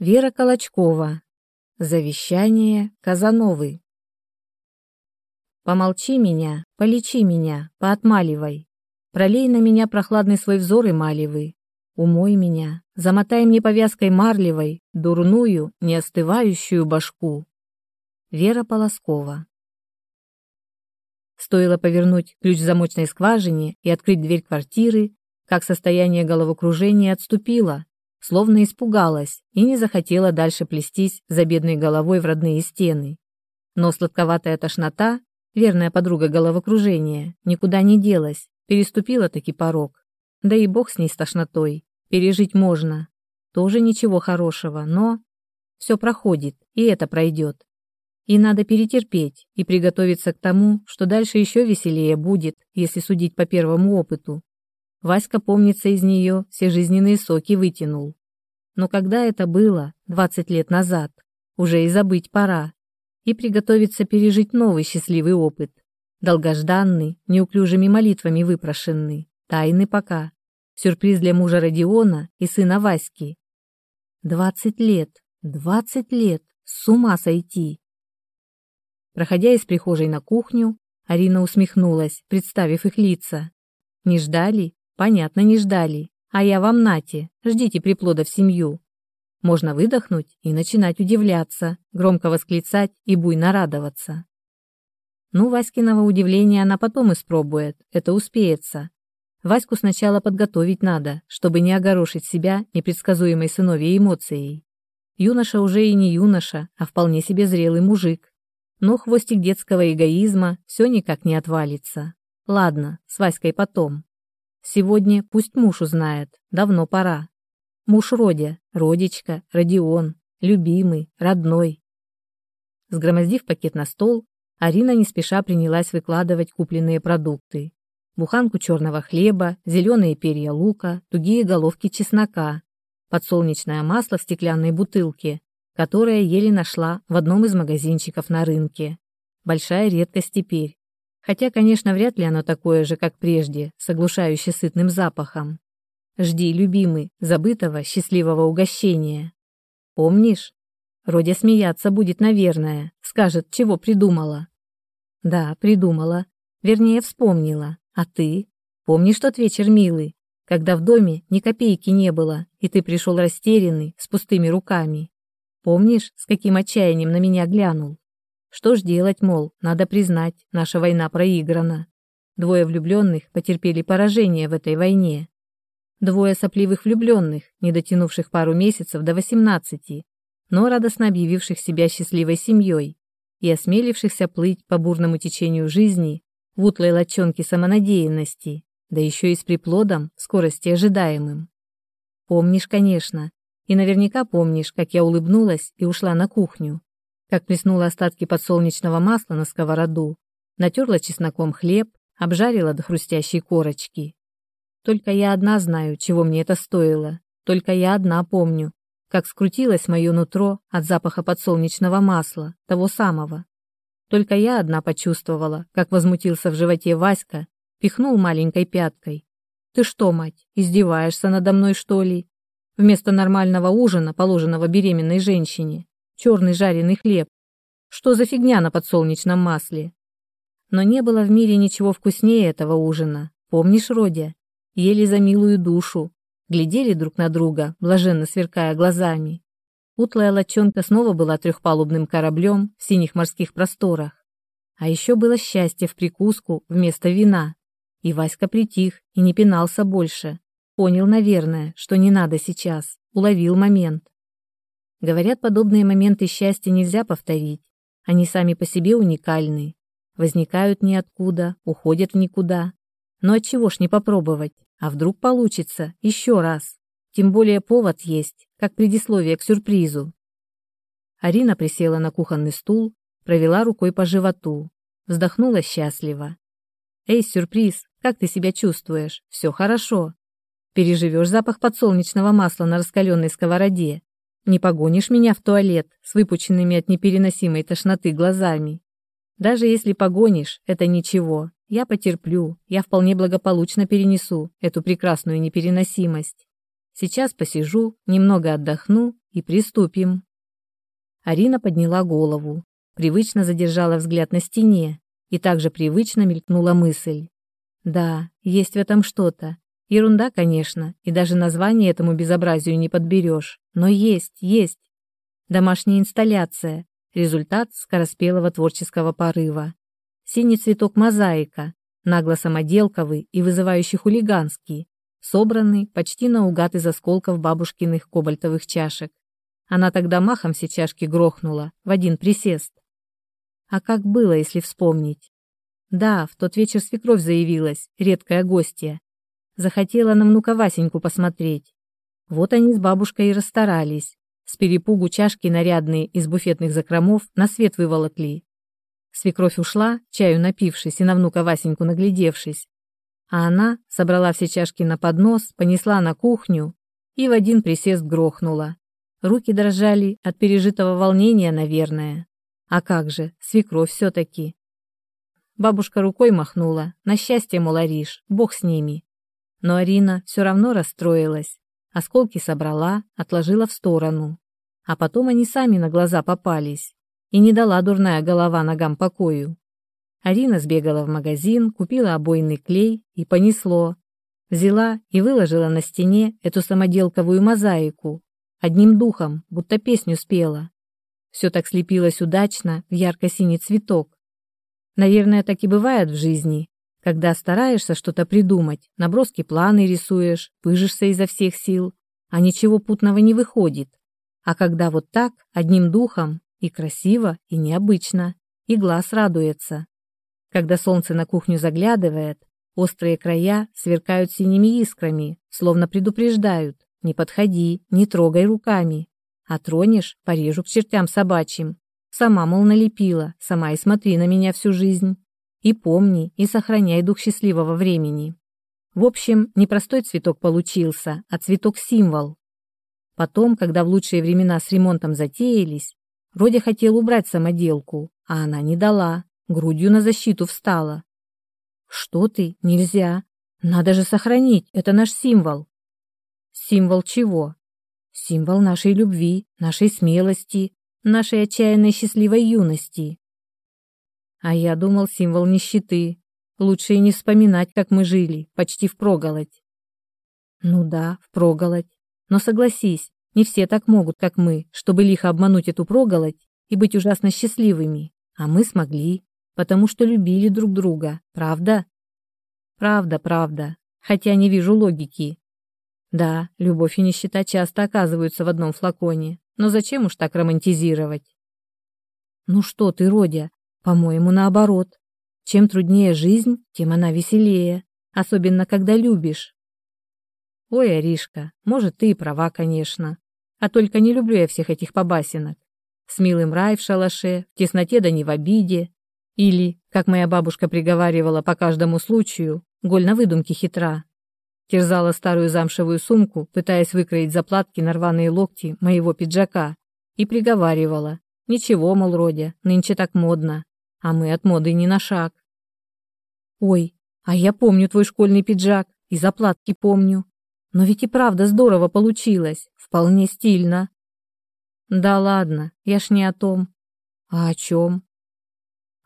Вера Колочкова. Завещание Казановы. Помолчи меня, полечи меня, поотмаливай. Пролей на меня прохладный свой взор и малевый. Умой меня, замотай мне повязкой марлевой дурную, неостывающую башку. Вера Полоскова. Стоило повернуть ключ в замочной скважине и открыть дверь квартиры, как состояние головокружения отступило, словно испугалась и не захотела дальше плестись за бедной головой в родные стены. Но сладковатая тошнота, верная подруга головокружения, никуда не делась, переступила таки порог. Да и бог с ней с тошнотой, пережить можно. Тоже ничего хорошего, но все проходит, и это пройдет. И надо перетерпеть и приготовиться к тому, что дальше еще веселее будет, если судить по первому опыту. Васька, помнится, из нее все жизненные соки вытянул. Но когда это было, 20 лет назад, уже и забыть пора. И приготовиться пережить новый счастливый опыт. Долгожданный, неуклюжими молитвами выпрошенный, тайный пока. Сюрприз для мужа Родиона и сына Васьки. 20 лет, 20 лет, с ума сойти. Проходя из прихожей на кухню, Арина усмехнулась, представив их лица. Не ждали, Понятно, не ждали. А я вам нате, ждите приплода в семью. Можно выдохнуть и начинать удивляться, громко восклицать и буйно радоваться. Ну, Васькиного удивления она потом испробует, это успеется. Ваську сначала подготовить надо, чтобы не огорошить себя непредсказуемой сыновьей эмоцией. Юноша уже и не юноша, а вполне себе зрелый мужик. Но хвостик детского эгоизма все никак не отвалится. Ладно, с Васькой потом. Сегодня пусть муж узнает, давно пора. Муж Родя, Родичка, Родион, любимый, родной. Сгромоздив пакет на стол, Арина не спеша принялась выкладывать купленные продукты. Буханку черного хлеба, зеленые перья лука, тугие головки чеснока, подсолнечное масло в стеклянной бутылке, которое еле нашла в одном из магазинчиков на рынке. Большая редкость теперь, Хотя, конечно, вряд ли оно такое же, как прежде, с оглушающе сытным запахом. Жди, любимый, забытого счастливого угощения. Помнишь? Родя смеяться будет, наверное, скажет, чего придумала. Да, придумала. Вернее, вспомнила. А ты? Помнишь тот вечер, милый, когда в доме ни копейки не было, и ты пришел растерянный, с пустыми руками? Помнишь, с каким отчаянием на меня глянул? Что ж делать, мол, надо признать, наша война проиграна. Двое влюбленных потерпели поражение в этой войне. Двое сопливых влюбленных, не дотянувших пару месяцев до восемнадцати, но радостно объявивших себя счастливой семьей и осмелившихся плыть по бурному течению жизни в утлой лочонке самонадеянности, да еще и с приплодом скорости ожидаемым. Помнишь, конечно, и наверняка помнишь, как я улыбнулась и ушла на кухню, как плеснула остатки подсолнечного масла на сковороду, натерла чесноком хлеб, обжарила до хрустящей корочки. Только я одна знаю, чего мне это стоило. Только я одна помню, как скрутилось мое нутро от запаха подсолнечного масла, того самого. Только я одна почувствовала, как возмутился в животе Васька, пихнул маленькой пяткой. «Ты что, мать, издеваешься надо мной, что ли? Вместо нормального ужина, положенного беременной женщине, черный жареный хлеб. Что за фигня на подсолнечном масле? Но не было в мире ничего вкуснее этого ужина. Помнишь, Родя? Ели за милую душу, глядели друг на друга, блаженно сверкая глазами. Утлая лочонка снова была трехпалубным кораблем в синих морских просторах. А еще было счастье в прикуску вместо вина. И Васька притих и не пинался больше. Понял, наверное, что не надо сейчас. Уловил момент. Говорят, подобные моменты счастья нельзя повторить. Они сами по себе уникальны. Возникают ниоткуда, уходят в никуда. Но отчего ж не попробовать? А вдруг получится еще раз? Тем более повод есть, как предисловие к сюрпризу. Арина присела на кухонный стул, провела рукой по животу, вздохнула счастливо. «Эй, сюрприз, как ты себя чувствуешь? Все хорошо. Переживешь запах подсолнечного масла на раскаленной сковороде? Не погонишь меня в туалет с выпученными от непереносимой тошноты глазами. Даже если погонишь, это ничего. Я потерплю, я вполне благополучно перенесу эту прекрасную непереносимость. Сейчас посижу, немного отдохну и приступим. Арина подняла голову, привычно задержала взгляд на стене, и также привычно мелькнула мысль. Да, есть в этом что-то. Ерунда, конечно, и даже название этому безобразию не подберешь, но есть, есть. Домашняя инсталляция, результат скороспелого творческого порыва. Синий цветок мозаика, нагло самоделковый и вызывающий хулиганский, собранный почти наугад из осколков бабушкиных кобальтовых чашек. Она тогда махом все чашки грохнула в один присест. А как было, если вспомнить? Да, в тот вечер свекровь заявилась, редкая гостья. Захотела на внука Васеньку посмотреть. Вот они с бабушкой и расстарались. С перепугу чашки нарядные из буфетных закромов на свет выволокли. Свекровь ушла, чаю напившись и на внука Васеньку наглядевшись. А она собрала все чашки на поднос, понесла на кухню и в один присест грохнула. Руки дрожали от пережитого волнения, наверное. А как же, свекровь все-таки. Бабушка рукой махнула. На счастье, мол, Ариш, бог с ними. Но Арина все равно расстроилась. Осколки собрала, отложила в сторону. А потом они сами на глаза попались. И не дала дурная голова ногам покою. Арина сбегала в магазин, купила обойный клей и понесло. Взяла и выложила на стене эту самоделковую мозаику, одним духом, будто песню спела. Все так слепилось удачно в ярко-синий цветок. Наверное, так и бывает в жизни, когда стараешься что-то придумать, наброски планы рисуешь, пыжишься изо всех сил, а ничего путного не выходит. А когда вот так, одним духом, и красиво, и необычно, и глаз радуется. Когда солнце на кухню заглядывает, острые края сверкают синими искрами, словно предупреждают, не подходи, не трогай руками. А тронешь, порежу к чертям собачьим. Сама, мол, налепила, сама и смотри на меня всю жизнь. И помни, и сохраняй дух счастливого времени. В общем, не простой цветок получился, а цветок-символ. Потом, когда в лучшие времена с ремонтом затеялись, Родя хотел убрать самоделку, а она не дала, грудью на защиту встала. «Что ты? Нельзя. Надо же сохранить, это наш символ». «Символ чего?» «Символ нашей любви, нашей смелости, нашей отчаянной счастливой юности». А я думал, символ нищеты. Лучше и не вспоминать, как мы жили, почти впроголодь. Ну да, впроголодь. Но согласись, не все так могут, как мы, чтобы лихо обмануть эту проголодь и быть ужасно счастливыми. А мы смогли, потому что любили друг друга, правда? Правда, правда. Хотя не вижу логики. Да, любовь и нищета часто оказываются в одном флаконе, но зачем уж так романтизировать? Ну что ты, Родя, по-моему, наоборот. Чем труднее жизнь, тем она веселее, особенно когда любишь. Ой, Аришка, может, ты и права, конечно. А только не люблю я всех этих побасенок. С милым рай в шалаше, в тесноте да не в обиде. Или, как моя бабушка приговаривала по каждому случаю, голь на выдумке хитра. Терзала старую замшевую сумку, пытаясь выкроить заплатки на рваные локти моего пиджака, и приговаривала. Ничего, мол, Родя, нынче так модно а мы от моды не на шаг. Ой, а я помню твой школьный пиджак и заплатки помню. Но ведь и правда здорово получилось, вполне стильно. Да ладно, я ж не о том. А о чем?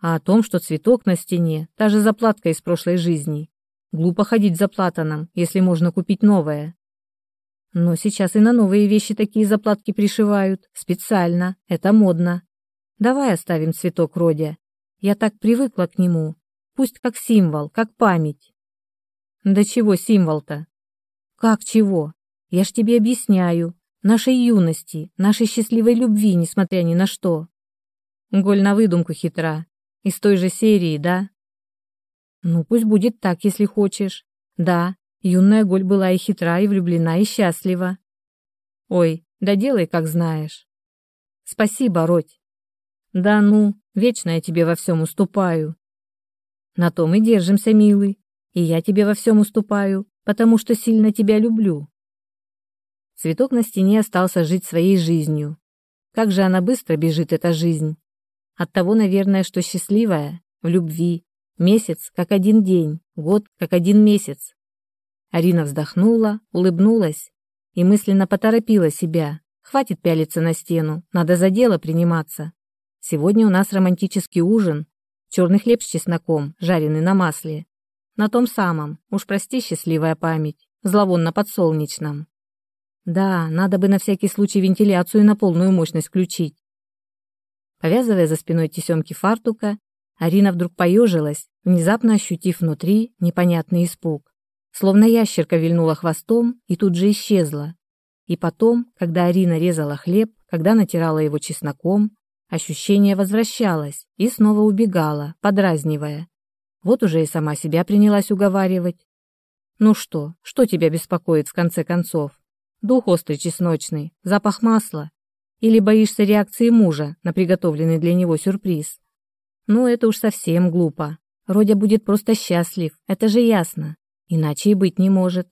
А о том, что цветок на стене, та же заплатка из прошлой жизни. Глупо ходить заплатанным, если можно купить новое. Но сейчас и на новые вещи такие заплатки пришивают, специально, это модно. Давай оставим цветок Родя я так привыкла к нему. Пусть как символ, как память. Да чего символ-то? Как чего? Я ж тебе объясняю. Нашей юности, нашей счастливой любви, несмотря ни на что. Голь на выдумку хитра. Из той же серии, да? Ну, пусть будет так, если хочешь. Да, юная Голь была и хитра, и влюблена, и счастлива. Ой, да делай, как знаешь. Спасибо, Родь. Да ну, вечно я тебе во всем уступаю. На том и держимся, милый. И я тебе во всем уступаю, потому что сильно тебя люблю. Цветок на стене остался жить своей жизнью. Как же она быстро бежит, эта жизнь. От того, наверное, что счастливая, в любви. Месяц, как один день, год, как один месяц. Арина вздохнула, улыбнулась. и мысленно поторопила себя. Хватит пялиться на стену, надо за дело приниматься. Сегодня у нас романтический ужин. Черный хлеб с чесноком, жареный на масле. На том самом, уж прости, счастливая память, зловонно-подсолнечном. Да, надо бы на всякий случай вентиляцию на полную мощность включить. Повязывая за спиной тесемки фартука, Арина вдруг поежилась, внезапно ощутив внутри непонятный испуг. Словно ящерка вильнула хвостом и тут же исчезла. И потом, когда Арина резала хлеб, когда натирала его чесноком, ощущение возвращалось и снова убегало, подразнивая. Вот уже и сама себя принялась уговаривать. Ну что, что тебя беспокоит в конце концов? Дух острый чесночный, запах масла? Или боишься реакции мужа на приготовленный для него сюрприз? Ну, это уж совсем глупо. Родя будет просто счастлив, это же ясно. Иначе и быть не может.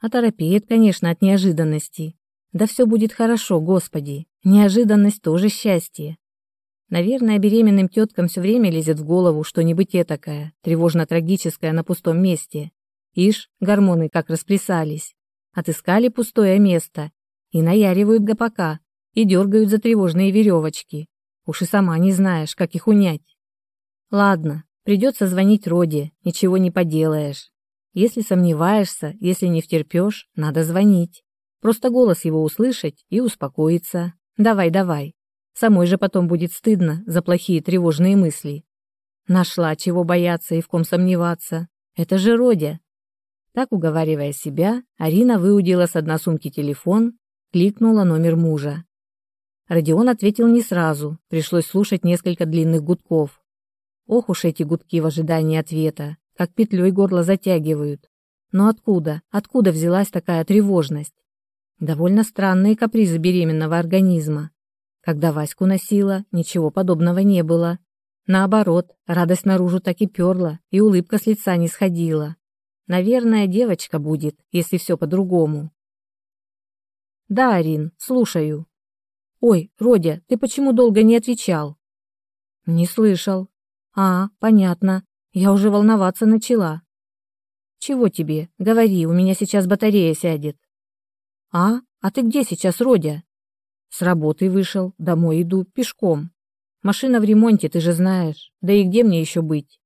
Оторопеет, конечно, от неожиданности. Да все будет хорошо, Господи. Неожиданность тоже счастье. Наверное, беременным теткам все время лезет в голову что-нибудь этакое, тревожно-трагическое на пустом месте. Ишь, гормоны как расплясались. Отыскали пустое место и наяривают гопака, и дергают за тревожные веревочки. Уж и сама не знаешь, как их унять. Ладно, придется звонить Роде, ничего не поделаешь. Если сомневаешься, если не втерпешь, надо звонить. Просто голос его услышать и успокоиться. Давай, давай. Самой же потом будет стыдно за плохие тревожные мысли. Нашла чего бояться и в ком сомневаться. Это же Родя. Так, уговаривая себя, Арина выудила с одной сумки телефон, кликнула номер мужа. Родион ответил не сразу, пришлось слушать несколько длинных гудков. Ох уж эти гудки в ожидании ответа, как петлей горло затягивают. Но откуда, откуда взялась такая тревожность? Довольно странные капризы беременного организма. Когда Ваську носила, ничего подобного не было. Наоборот, радость наружу так и перла, и улыбка с лица не сходила. Наверное, девочка будет, если все по-другому. Да, Арин, слушаю. Ой, Родя, ты почему долго не отвечал? Не слышал. «А, понятно. Я уже волноваться начала». «Чего тебе? Говори, у меня сейчас батарея сядет». «А? А ты где сейчас, Родя?» «С работы вышел, домой иду, пешком. Машина в ремонте, ты же знаешь. Да и где мне еще быть?»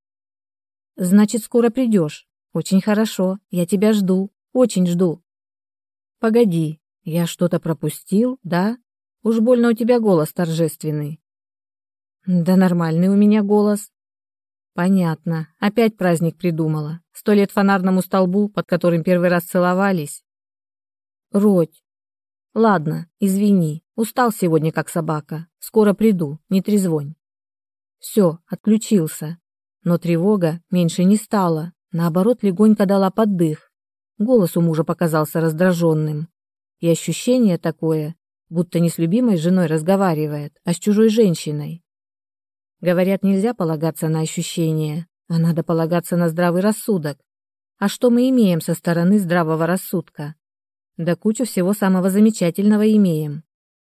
«Значит, скоро придешь. Очень хорошо. Я тебя жду. Очень жду». «Погоди, я что-то пропустил, да? Уж больно у тебя голос торжественный». «Да нормальный у меня голос. Понятно. Опять праздник придумала. Сто лет фонарному столбу, под которым первый раз целовались. Родь. Ладно, извини. Устал сегодня, как собака. Скоро приду, не трезвонь. Все, отключился. Но тревога меньше не стала. Наоборот, легонько дала поддых. Голос у мужа показался раздраженным. И ощущение такое, будто не с любимой женой разговаривает, а с чужой женщиной. Говорят, нельзя полагаться на ощущения, а надо полагаться на здравый рассудок. А что мы имеем со стороны здравого рассудка? Да кучу всего самого замечательного имеем.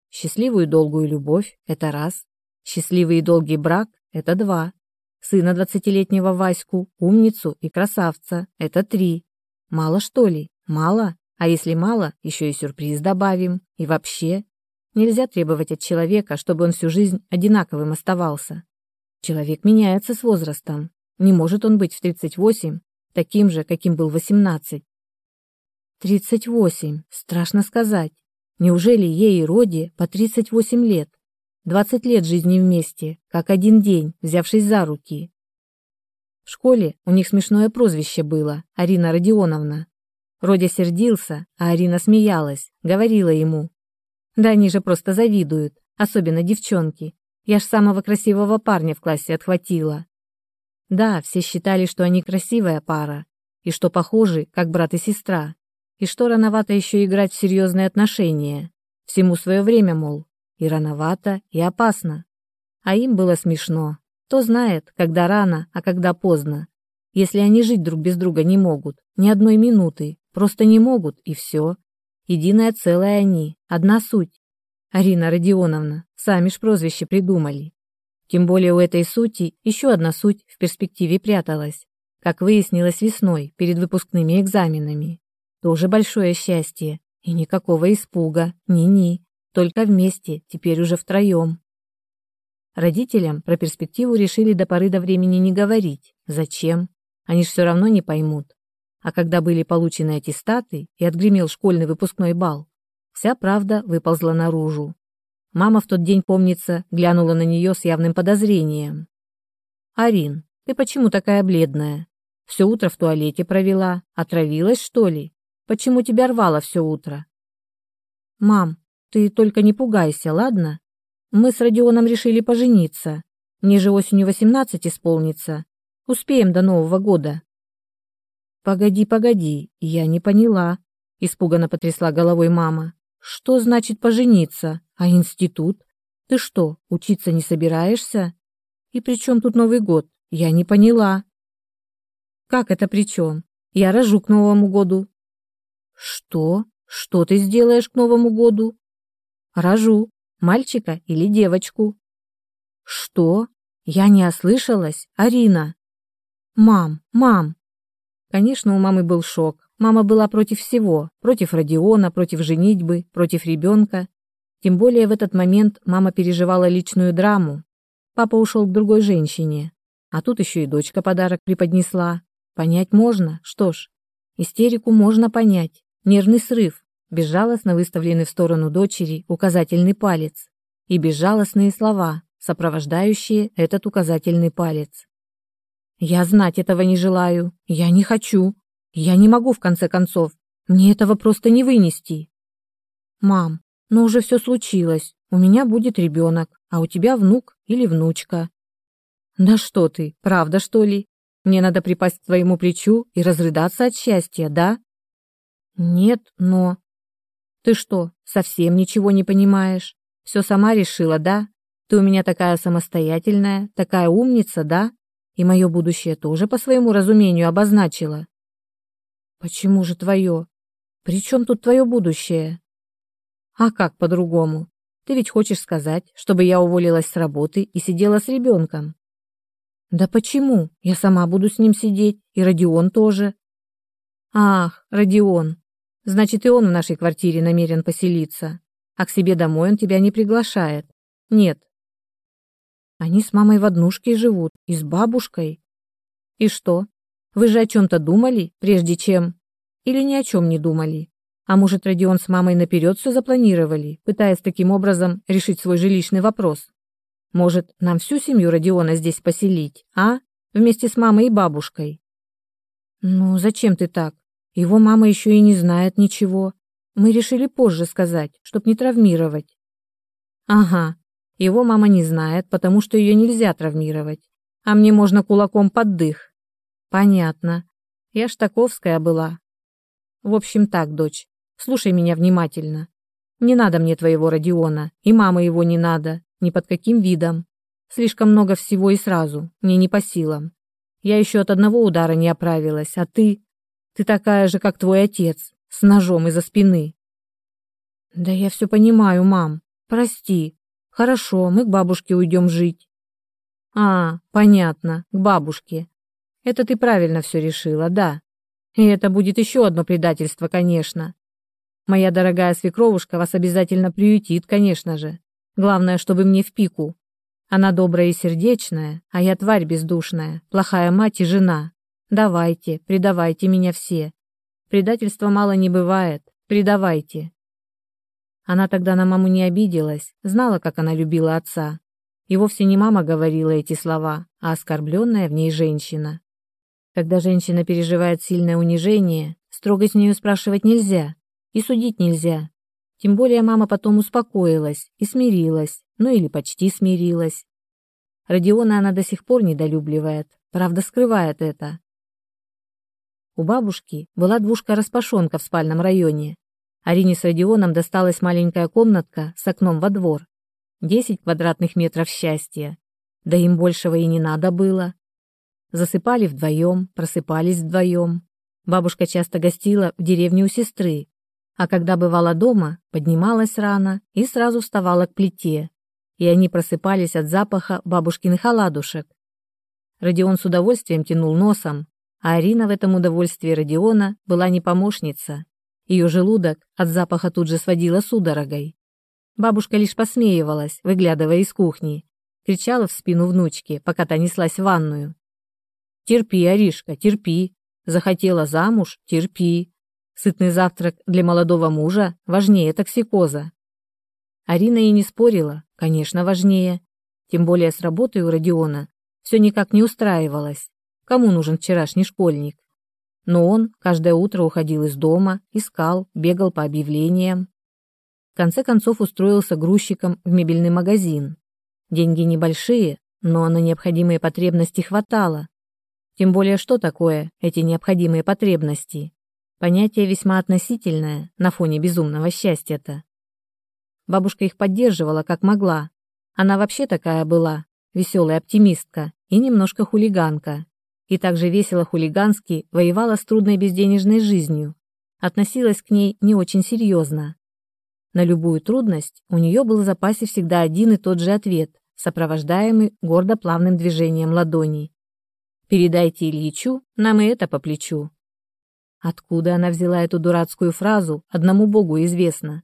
Счастливую долгую любовь – это раз. Счастливый и долгий брак – это два. Сына двадцатилетнего Ваську, умницу и красавца – это три. Мало что ли? Мало? А если мало, еще и сюрприз добавим. И вообще, нельзя требовать от человека, чтобы он всю жизнь одинаковым оставался. Человек меняется с возрастом. Не может он быть в 38 таким же, каким был в 18. 38. Страшно сказать. Неужели ей и Роди по 38 лет? 20 лет жизни вместе, как один день, взявшись за руки. В школе у них смешное прозвище было – Арина Родионовна. Родя сердился, а Арина смеялась, говорила ему. Да они же просто завидуют, особенно девчонки. Я ж самого красивого парня в классе отхватила. Да, все считали, что они красивая пара, и что похожи, как брат и сестра, и что рановато еще играть в серьезные отношения. Всему свое время, мол, и рановато, и опасно. А им было смешно. Кто знает, когда рано, а когда поздно. Если они жить друг без друга не могут, ни одной минуты, просто не могут, и все. Единое целое они, одна суть. Арина Родионовна, сами ж прозвище придумали. Тем более у этой сути еще одна суть в перспективе пряталась. Как выяснилось весной, перед выпускными экзаменами. Тоже большое счастье. И никакого испуга, ни-ни, только вместе, теперь уже втроем. Родителям про перспективу решили до поры до времени не говорить. Зачем? Они ж все равно не поймут. А когда были получены аттестаты и отгремел школьный выпускной бал, вся правда выползла наружу. Мама в тот день, помнится, глянула на нее с явным подозрением. «Арин, ты почему такая бледная? Все утро в туалете провела. Отравилась, что ли? Почему тебя рвало все утро?» «Мам, ты только не пугайся, ладно? Мы с Родионом решили пожениться. Мне же осенью восемнадцать исполнится. Успеем до Нового года». «Погоди, погоди, я не поняла», — испуганно потрясла головой мама. «Что значит пожениться? А институт? Ты что, учиться не собираешься? И при чем тут Новый год? Я не поняла». «Как это при чем? Я рожу к Новому году». «Что? Что ты сделаешь к Новому году?» «Рожу. Мальчика или девочку». «Что? Я не ослышалась, Арина?» «Мам, мам, Конечно, у мамы был шок. Мама была против всего, против Родиона, против женитьбы, против ребенка. Тем более в этот момент мама переживала личную драму. Папа ушел к другой женщине, а тут еще и дочка подарок преподнесла. Понять можно, что ж, истерику можно понять. Нервный срыв, безжалостно выставленный в сторону дочери указательный палец и безжалостные слова, сопровождающие этот указательный палец. Я знать этого не желаю. Я не хочу. Я не могу, в конце концов. Мне этого просто не вынести. Мам, но уже все случилось. У меня будет ребенок, а у тебя внук или внучка. Да что ты, правда, что ли? Мне надо припасть к твоему плечу и разрыдаться от счастья, да? Нет, но... Ты что, совсем ничего не понимаешь? Все сама решила, да? Ты у меня такая самостоятельная, такая умница, да? и мое будущее тоже по своему разумению обозначила. Почему же твое? При чем тут твое будущее? А как по-другому? Ты ведь хочешь сказать, чтобы я уволилась с работы и сидела с ребенком? Да почему? Я сама буду с ним сидеть, и Родион тоже. Ах, Родион. Значит, и он в нашей квартире намерен поселиться. А к себе домой он тебя не приглашает. Нет, они с мамой в однушке живут, и с бабушкой. И что? Вы же о чем-то думали, прежде чем... Или ни о чем не думали? А может, Родион с мамой наперед все запланировали, пытаясь таким образом решить свой жилищный вопрос? Может, нам всю семью Родиона здесь поселить, а? Вместе с мамой и бабушкой? Ну, зачем ты так? Его мама еще и не знает ничего. Мы решили позже сказать, чтоб не травмировать. Ага, его мама не знает, потому что ее нельзя травмировать. А мне можно кулаком под дых. Понятно. Я ж таковская была. В общем так, дочь, слушай меня внимательно. Не надо мне твоего Родиона, и мамы его не надо, ни под каким видом. Слишком много всего и сразу, мне не по силам. Я еще от одного удара не оправилась, а ты... Ты такая же, как твой отец, с ножом из-за спины. Да я все понимаю, мам. Прости. Хорошо, мы к бабушке уйдем жить. А, понятно, к бабушке. Это ты правильно все решила, да. И это будет еще одно предательство, конечно. Моя дорогая свекровушка вас обязательно приютит, конечно же. Главное, чтобы мне в пику. Она добрая и сердечная, а я тварь бездушная, плохая мать и жена. Давайте, предавайте меня все. Предательства мало не бывает. Предавайте. Она тогда на маму не обиделась, знала, как она любила отца. И вовсе не мама говорила эти слова, а оскорбленная в ней женщина. Когда женщина переживает сильное унижение, строго с нею спрашивать нельзя и судить нельзя. Тем более мама потом успокоилась и смирилась, ну или почти смирилась. Родиона она до сих пор недолюбливает, правда скрывает это. У бабушки была двушка-распашонка в спальном районе, Арине с Родионом досталась маленькая комнатка с окном во двор. Десять квадратных метров счастья. Да им большего и не надо было. Засыпали вдвоем, просыпались вдвоем. Бабушка часто гостила в деревне у сестры, а когда бывала дома, поднималась рано и сразу вставала к плите, и они просыпались от запаха бабушкиных оладушек. Родион с удовольствием тянул носом, а Арина в этом удовольствии Родиона была не помощница, Ее желудок от запаха тут же сводило судорогой. Бабушка лишь посмеивалась, выглядывая из кухни, кричала в спину внучки, пока та неслась в ванную. «Терпи, Аришка, терпи. Захотела замуж? Терпи. Сытный завтрак для молодого мужа важнее токсикоза». Арина и не спорила, конечно, важнее. Тем более с работой у Родиона все никак не устраивалось. Кому нужен вчерашний школьник? Но он каждое утро уходил из дома, искал, бегал по объявлениям. В конце концов устроился грузчиком в мебельный магазин. Деньги небольшие, но на необходимые потребности хватало. Тем более, что такое эти необходимые потребности? Понятие весьма относительное на фоне безумного счастья-то. Бабушка их поддерживала как могла. Она вообще такая была, веселая оптимистка и немножко хулиганка и также весело-хулигански воевала с трудной безденежной жизнью, относилась к ней не очень серьезно. На любую трудность у нее был в запасе всегда один и тот же ответ, сопровождаемый гордо плавным движением ладоней. «Передайте Ильичу, нам и это по плечу». Откуда она взяла эту дурацкую фразу, одному богу известно.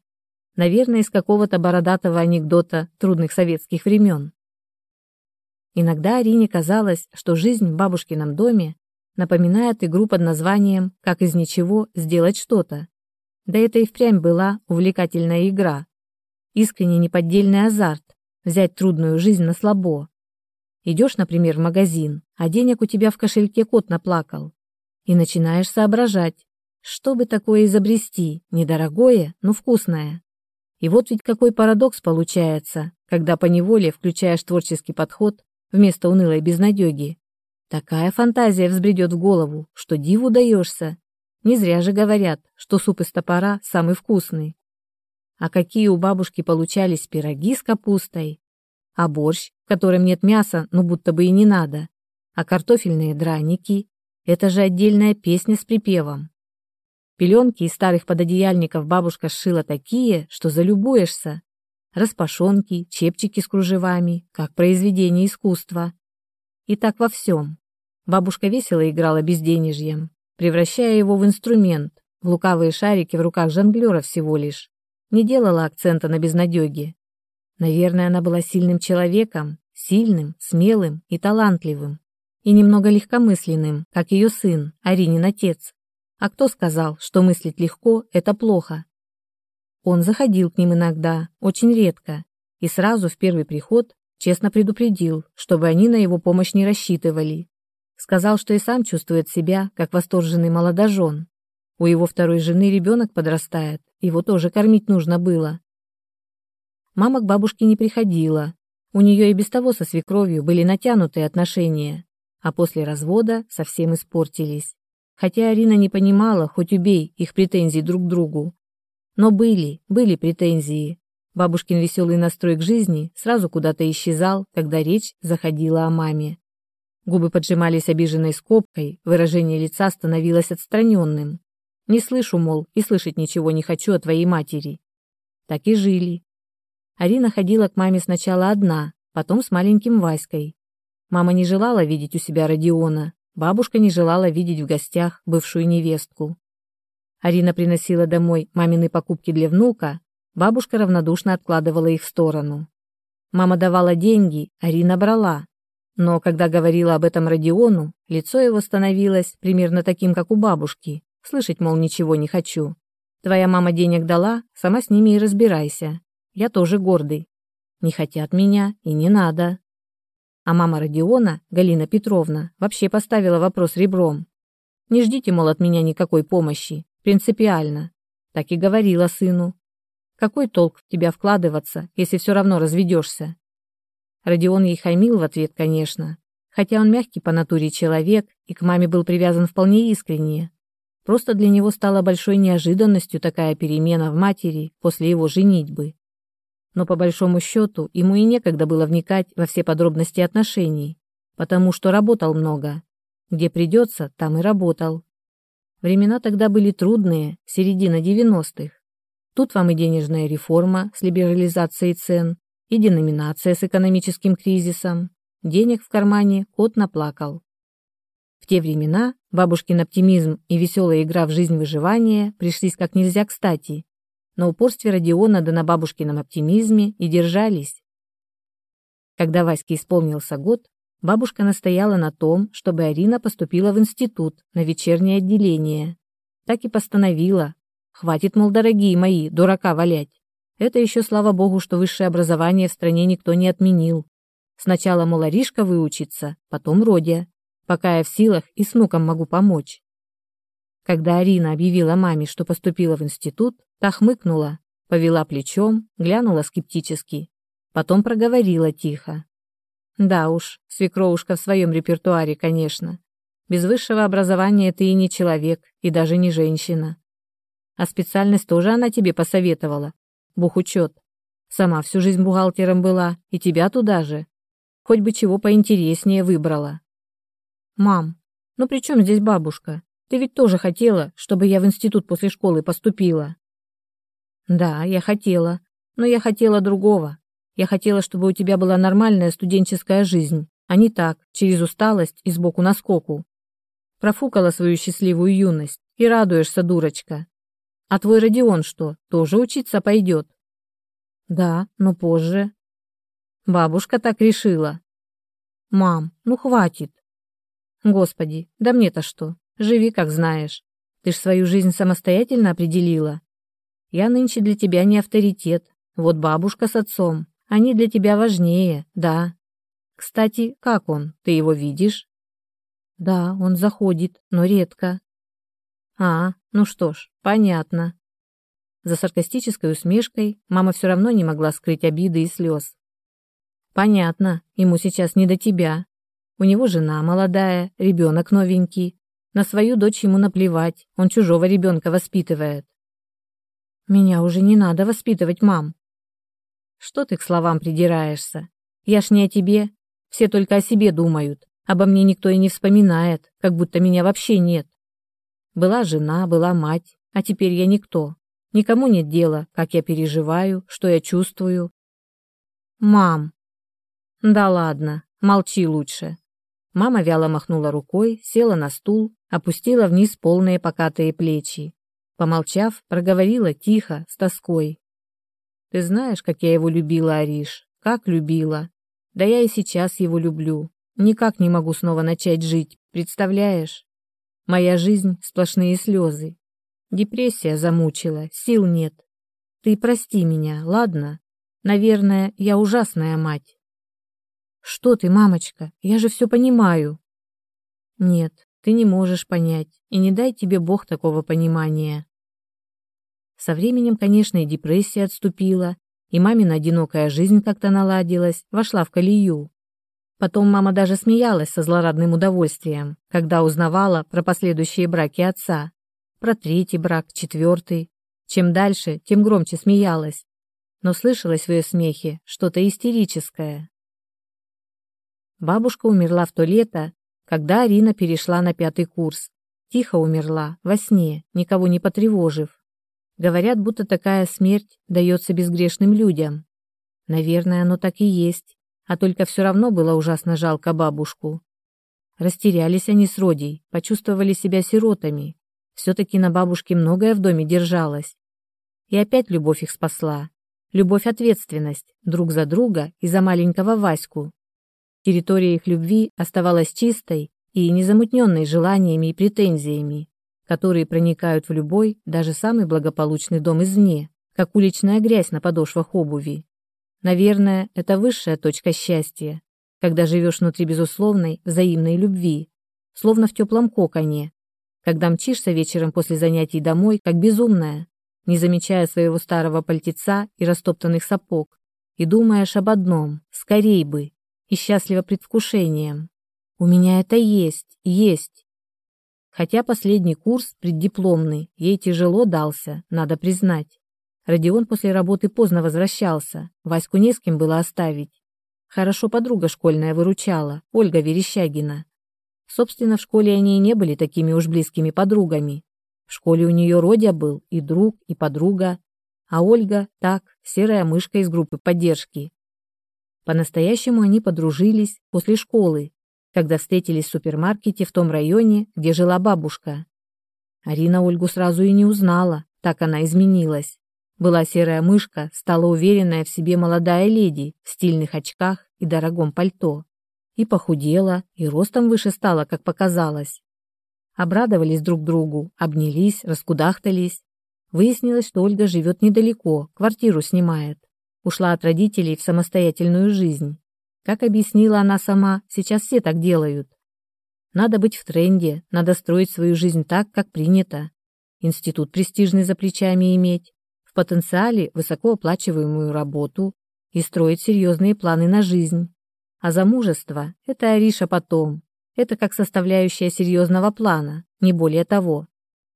Наверное, из какого-то бородатого анекдота трудных советских времен. Иногда Арине казалось, что жизнь в бабушкином доме напоминает игру под названием «Как из ничего сделать что-то». Да это и впрямь была увлекательная игра. Искренне неподдельный азарт взять трудную жизнь на слабо. Идешь, например, в магазин, а денег у тебя в кошельке кот наплакал. И начинаешь соображать, что бы такое изобрести, недорогое, но вкусное. И вот ведь какой парадокс получается, когда поневоле включаешь творческий подход вместо унылой безнадеги. Такая фантазия взбредет в голову, что диву даешься. Не зря же говорят, что суп из топора самый вкусный. А какие у бабушки получались пироги с капустой, а борщ, в котором нет мяса, ну будто бы и не надо, а картофельные драники — это же отдельная песня с припевом. Пеленки из старых пододеяльников бабушка сшила такие, что залюбуешься распашонки, чепчики с кружевами, как произведение искусства. И так во всем. Бабушка весело играла безденежьем, превращая его в инструмент, в лукавые шарики в руках жонглера всего лишь. Не делала акцента на безнадеге. Наверное, она была сильным человеком, сильным, смелым и талантливым, и немного легкомысленным, как ее сын, Аринин отец. А кто сказал, что мыслить легко – это плохо? Он заходил к ним иногда, очень редко, и сразу в первый приход честно предупредил, чтобы они на его помощь не рассчитывали. Сказал, что и сам чувствует себя, как восторженный молодожен. У его второй жены ребенок подрастает, его тоже кормить нужно было. Мама к бабушке не приходила. У нее и без того со свекровью были натянутые отношения, а после развода совсем испортились. Хотя Арина не понимала, хоть убей, их претензий друг к другу, но были, были претензии. Бабушкин веселый настрой к жизни сразу куда-то исчезал, когда речь заходила о маме. Губы поджимались обиженной скобкой, выражение лица становилось отстраненным. Не слышу, мол, и слышать ничего не хочу о твоей матери. Так и жили. Арина ходила к маме сначала одна, потом с маленьким Васькой. Мама не желала видеть у себя Родиона, бабушка не желала видеть в гостях бывшую невестку. Арина приносила домой мамины покупки для внука, бабушка равнодушно откладывала их в сторону. Мама давала деньги, Арина брала. Но когда говорила об этом Родиону, лицо его становилось примерно таким, как у бабушки. Слышать, мол, ничего не хочу. Твоя мама денег дала, сама с ними и разбирайся. Я тоже гордый. Не хотят меня и не надо. А мама Родиона, Галина Петровна, вообще поставила вопрос ребром. Не ждите, мол, от меня никакой помощи. Принципиально. Так и говорила сыну. Какой толк в тебя вкладываться, если все равно разведешься? Родион ей хамил в ответ, конечно. Хотя он мягкий по натуре человек и к маме был привязан вполне искренне. Просто для него стала большой неожиданностью такая перемена в матери после его женитьбы. Но по большому счету ему и некогда было вникать во все подробности отношений, потому что работал много. Где придется, там и работал. Времена тогда были трудные, середина 90-х. Тут вам и денежная реформа с либерализацией цен, и деноминация с экономическим кризисом. Денег в кармане кот наплакал. В те времена бабушкин оптимизм и веселая игра в жизнь выживания пришлись как нельзя кстати. На упорстве Родиона да на бабушкином оптимизме и держались. Когда Ваське исполнился год, бабушка настояла на том, чтобы Арина поступила в институт на вечернее отделение. Так и постановила. Хватит, мол, дорогие мои, дурака валять. Это еще слава богу, что высшее образование в стране никто не отменил. Сначала, мол, Аришка выучится, потом Родя, пока я в силах и с внуком могу помочь. Когда Арина объявила маме, что поступила в институт, та хмыкнула, повела плечом, глянула скептически, потом проговорила тихо. Да уж, свекровушка в своем репертуаре, конечно. Без высшего образования ты и не человек, и даже не женщина. А специальность тоже она тебе посоветовала. Бухучет. Сама всю жизнь бухгалтером была, и тебя туда же. Хоть бы чего поинтереснее выбрала. Мам, ну при чем здесь бабушка? Ты ведь тоже хотела, чтобы я в институт после школы поступила. Да, я хотела, но я хотела другого. Я хотела, чтобы у тебя была нормальная студенческая жизнь, а не так, через усталость и сбоку на скоку. Профукала свою счастливую юность и радуешься, дурочка. А твой Родион что, тоже учиться пойдет? Да, но позже. Бабушка так решила. Мам, ну хватит. Господи, да мне-то что? Живи, как знаешь. Ты ж свою жизнь самостоятельно определила. Я нынче для тебя не авторитет. Вот бабушка с отцом. Они для тебя важнее, да. Кстати, как он? Ты его видишь? Да, он заходит, но редко. А, ну что ж, понятно. За саркастической усмешкой мама все равно не могла скрыть обиды и слез. Понятно, ему сейчас не до тебя. У него жена молодая, ребенок новенький. На свою дочь ему наплевать, он чужого ребенка воспитывает. Меня уже не надо воспитывать, мам. Что ты к словам придираешься? Я ж не о тебе. Все только о себе думают. Обо мне никто и не вспоминает, как будто меня вообще нет. Была жена, была мать, а теперь я никто. Никому нет дела, как я переживаю, что я чувствую. Мам. Да ладно, молчи лучше. Мама вяло махнула рукой, села на стул, опустила вниз полные покатые плечи. Помолчав, проговорила тихо, с тоской. «Ты знаешь, как я его любила, Ариш, как любила. Да я и сейчас его люблю. Никак не могу снова начать жить, представляешь? Моя жизнь — сплошные слезы. Депрессия замучила, сил нет. Ты прости меня, ладно? Наверное, я ужасная мать. Что ты, мамочка? Я же все понимаю. Нет, ты не можешь понять, и не дай тебе Бог такого понимания. Со временем, конечно, и депрессия отступила, и мамина одинокая жизнь как-то наладилась, вошла в колею. Потом мама даже смеялась со злорадным удовольствием, когда узнавала про последующие браки отца, про третий брак, четвертый. Чем дальше, тем громче смеялась, но слышалось в ее смехе что-то истерическое. Бабушка умерла в то лето, когда Арина перешла на пятый курс. Тихо умерла, во сне, никого не потревожив. Говорят, будто такая смерть дается безгрешным людям. Наверное, оно так и есть, а только все равно было ужасно жалко бабушку. Растерялись они с Родей, почувствовали себя сиротами. Все-таки на бабушке многое в доме держалось. И опять любовь их спасла. Любовь-ответственность друг за друга и за маленького Ваську, Территория их любви оставалась чистой и незамутненной желаниями и претензиями, которые проникают в любой, даже самый благополучный дом извне, как уличная грязь на подошвах обуви. Наверное, это высшая точка счастья, когда живешь внутри безусловной, взаимной любви, словно в теплом коконе, когда мчишься вечером после занятий домой, как безумная, не замечая своего старого пальтеца и растоптанных сапог, и думаешь об одном – скорей бы, и счастлива предвкушением. У меня это есть, есть. Хотя последний курс, преддипломный, ей тяжело дался, надо признать. Родион после работы поздно возвращался, Ваську не с кем было оставить. Хорошо подруга школьная выручала, Ольга Верещагина. Собственно, в школе они и не были такими уж близкими подругами. В школе у нее Родя был и друг, и подруга, а Ольга так, серая мышка из группы поддержки, по-настоящему они подружились после школы, когда встретились в супермаркете в том районе, где жила бабушка. Арина Ольгу сразу и не узнала, так она изменилась. Была серая мышка, стала уверенная в себе молодая леди в стильных очках и дорогом пальто. И похудела, и ростом выше стала, как показалось. Обрадовались друг другу, обнялись, раскудахтались. Выяснилось, что Ольга живет недалеко, квартиру снимает. Ушла от родителей в самостоятельную жизнь. Как объяснила она сама, сейчас все так делают. Надо быть в тренде, надо строить свою жизнь так, как принято. Институт престижный за плечами иметь, в потенциале высокооплачиваемую работу и строить серьезные планы на жизнь. А замужество – это Ариша потом. Это как составляющая серьезного плана, не более того.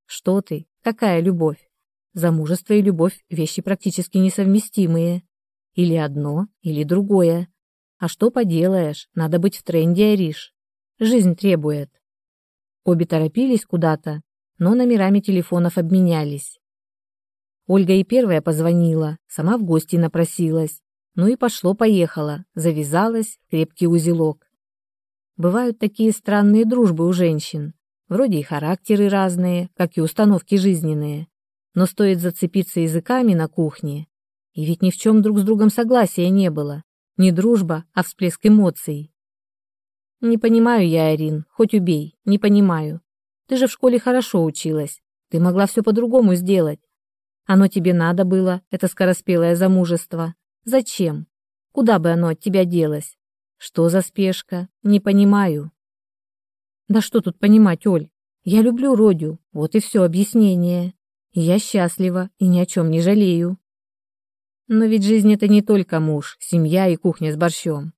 Что ты? Какая любовь? Замужество и любовь – вещи практически несовместимые. Или одно, или другое. А что поделаешь, надо быть в тренде, Ариш. Жизнь требует. Обе торопились куда-то, но номерами телефонов обменялись. Ольга и первая позвонила, сама в гости напросилась. Ну и пошло-поехало, завязалась крепкий узелок. Бывают такие странные дружбы у женщин. Вроде и характеры разные, как и установки жизненные. Но стоит зацепиться языками на кухне. И ведь ни в чем друг с другом согласия не было. Не дружба, а всплеск эмоций. Не понимаю я, Арин, хоть убей, не понимаю. Ты же в школе хорошо училась. Ты могла все по-другому сделать. Оно тебе надо было, это скороспелое замужество. Зачем? Куда бы оно от тебя делось? Что за спешка? Не понимаю. Да что тут понимать, Оль? Я люблю Родю, вот и все объяснение. Я счастлива и ни о чем не жалею. Но ведь жизнь это не только муж, семья и кухня с борщом.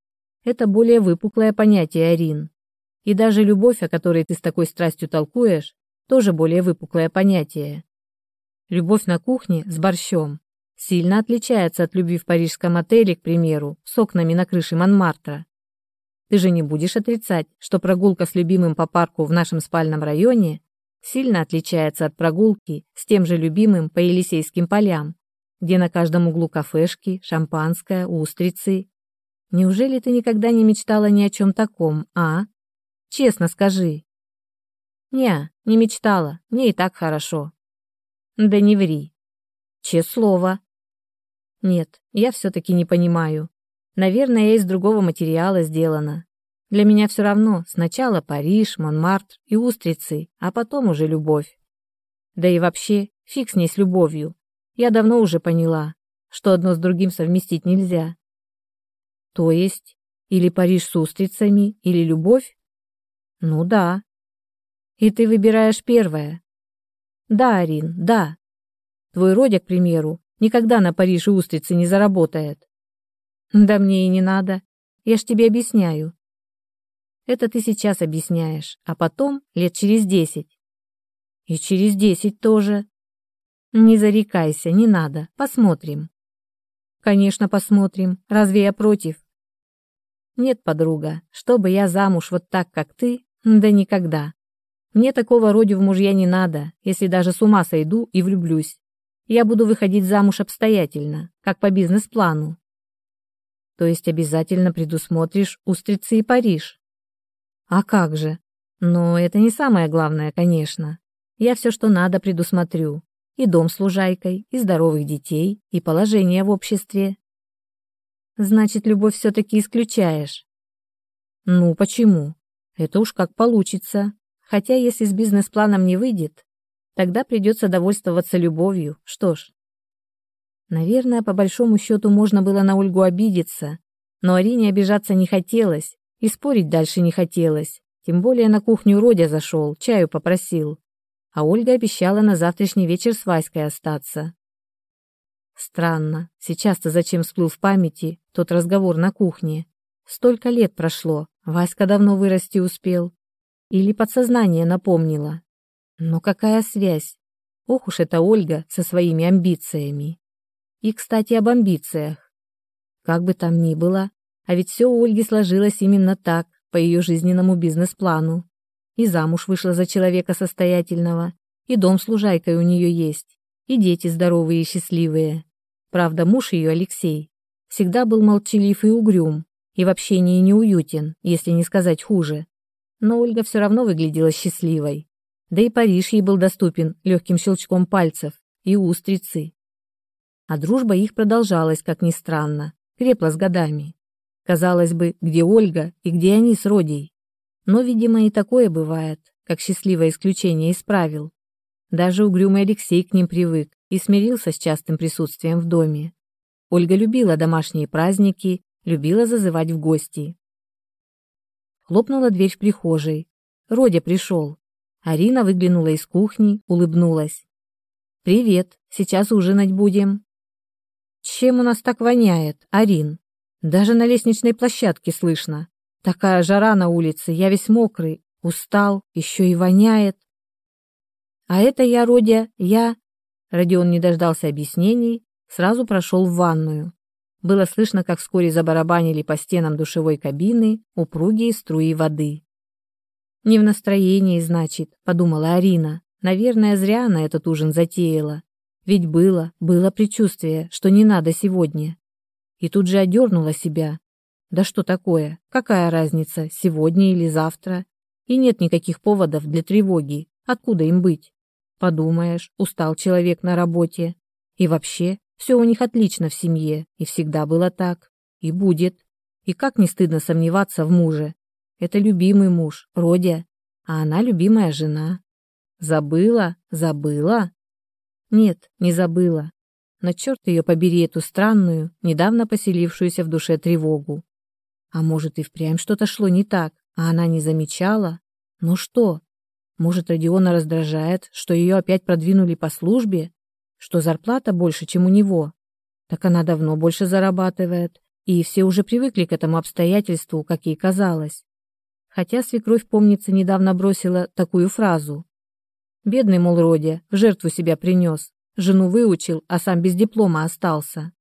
Это более выпуклое понятие, Арин. И даже любовь, о которой ты с такой страстью толкуешь, тоже более выпуклое понятие. Любовь на кухне с борщом сильно отличается от любви в парижском отеле, к примеру, с окнами на крыше Монмартра. Ты же не будешь отрицать, что прогулка с любимым по парку в нашем спальном районе сильно отличается от прогулки с тем же любимым по Елисейским полям где на каждом углу кафешки, шампанское, устрицы. Неужели ты никогда не мечтала ни о чем таком, а? Честно скажи. Не, не мечтала, мне и так хорошо. Да не ври. Че слово? Нет, я все-таки не понимаю. Наверное, я из другого материала сделана. Для меня все равно сначала Париж, Монмартр и устрицы, а потом уже любовь. Да и вообще, фиг с ней с любовью. Я давно уже поняла, что одно с другим совместить нельзя. То есть, или Париж с устрицами, или любовь? Ну да. И ты выбираешь первое. Да, Арин, да. Твой Родя, к примеру, никогда на Париж и устрицы не заработает. Да мне и не надо. Я ж тебе объясняю. Это ты сейчас объясняешь, а потом лет через десять. И через десять тоже. Не зарекайся, не надо. Посмотрим. Конечно, посмотрим. Разве я против? Нет, подруга, чтобы я замуж вот так, как ты, да никогда. Мне такого рода в мужья не надо, если даже с ума сойду и влюблюсь. Я буду выходить замуж обстоятельно, как по бизнес-плану. То есть обязательно предусмотришь устрицы и Париж. А как же? Но это не самое главное, конечно. Я все, что надо, предусмотрю и дом с лужайкой, и здоровых детей, и положение в обществе. Значит, любовь все-таки исключаешь. Ну, почему? Это уж как получится. Хотя, если с бизнес-планом не выйдет, тогда придется довольствоваться любовью. Что ж. Наверное, по большому счету можно было на Ольгу обидеться, но Арине обижаться не хотелось, и спорить дальше не хотелось. Тем более на кухню Родя зашел, чаю попросил а Ольга обещала на завтрашний вечер с Васькой остаться. Странно, сейчас-то зачем всплыл в памяти тот разговор на кухне? Столько лет прошло, Васька давно вырасти успел. Или подсознание напомнило. Но какая связь? Ох уж эта Ольга со своими амбициями. И, кстати, об амбициях. Как бы там ни было, а ведь все у Ольги сложилось именно так, по ее жизненному бизнес-плану. И замуж вышла за человека состоятельного, и дом с лужайкой у нее есть, и дети здоровые и счастливые. Правда, муж ее, Алексей, всегда был молчалив и угрюм, и в общении неуютен, если не сказать хуже. Но Ольга все равно выглядела счастливой. Да и Париж ей был доступен легким щелчком пальцев, и устрицы. А дружба их продолжалась, как ни странно, крепла с годами. Казалось бы, где Ольга и где они с Родей? Но, видимо, и такое бывает, как счастливое исключение из правил. Даже угрюмый Алексей к ним привык и смирился с частым присутствием в доме. Ольга любила домашние праздники, любила зазывать в гости. Хлопнула дверь в прихожей. Родя пришел. Арина выглянула из кухни, улыбнулась. «Привет, сейчас ужинать будем». «Чем у нас так воняет, Арин? Даже на лестничной площадке слышно. Такая жара на улице, я весь мокрый, устал, еще и воняет». «А это я, Родя, я...» Родион не дождался объяснений, сразу прошел в ванную. Было слышно, как вскоре забарабанили по стенам душевой кабины упругие струи воды. «Не в настроении, значит», — подумала Арина. «Наверное, зря она этот ужин затеяла. Ведь было, было предчувствие, что не надо сегодня». И тут же одернула себя. «Да что такое? Какая разница, сегодня или завтра? И нет никаких поводов для тревоги. Откуда им быть? Подумаешь, устал человек на работе. И вообще, все у них отлично в семье, и всегда было так. И будет. И как не стыдно сомневаться в муже. Это любимый муж, Родя, а она любимая жена. Забыла? Забыла? Нет, не забыла. Но черт ее побери эту странную, недавно поселившуюся в душе тревогу. А может и впрямь что-то шло не так, а она не замечала? Ну что? Может, Родиона раздражает, что ее опять продвинули по службе? что зарплата больше, чем у него. Так она давно больше зарабатывает, и все уже привыкли к этому обстоятельству, как ей казалось. Хотя свекровь, помнится, недавно бросила такую фразу. Бедный, мол, Родя, в жертву себя принес, жену выучил, а сам без диплома остался.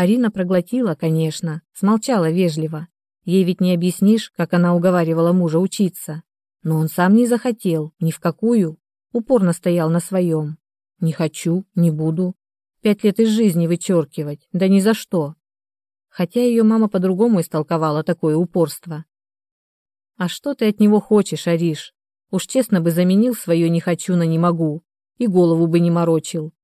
Арина проглотила, конечно, смолчала вежливо. Ей ведь не объяснишь, как она уговаривала мужа учиться. Но он сам не захотел, ни в какую, упорно стоял на своем. Не хочу, не буду. Пять лет из жизни вычеркивать, да ни за что. Хотя ее мама по-другому истолковала такое упорство. А что ты от него хочешь, Ариш? Уж честно бы заменил свое «не хочу» на «не могу» и голову бы не морочил.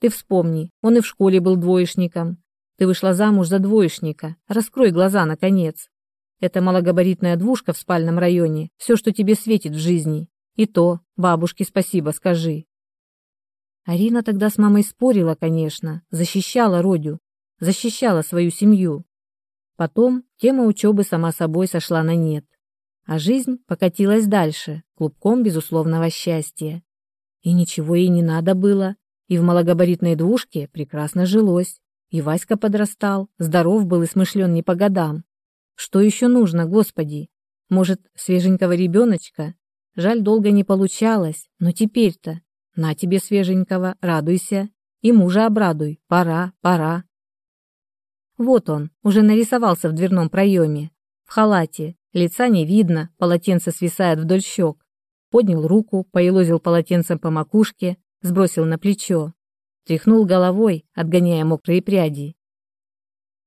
Ты вспомни, он и в школе был двоечником. Ты вышла замуж за двоечника. Раскрой глаза, наконец. Это малогабаритная двушка в спальном районе, все, что тебе светит в жизни. И то, бабушке спасибо скажи. Арина тогда с мамой спорила, конечно, защищала Родю, защищала свою семью. Потом тема учебы сама собой сошла на нет, а жизнь покатилась дальше, клубком безусловного счастья. И ничего ей не надо было, и в малогабаритной двушке прекрасно жилось, и Васька подрастал, здоров был и смышлен не по годам. Что еще нужно, Господи? Может, свеженького ребеночка? Жаль, долго не получалось, но теперь-то на тебе свеженького, радуйся. И мужа обрадуй. Пора, пора. Вот он, уже нарисовался в дверном проеме. В халате. Лица не видно, полотенце свисает вдоль щек. Поднял руку, поелозил полотенцем по макушке, сбросил на плечо. Тряхнул головой, отгоняя мокрые пряди.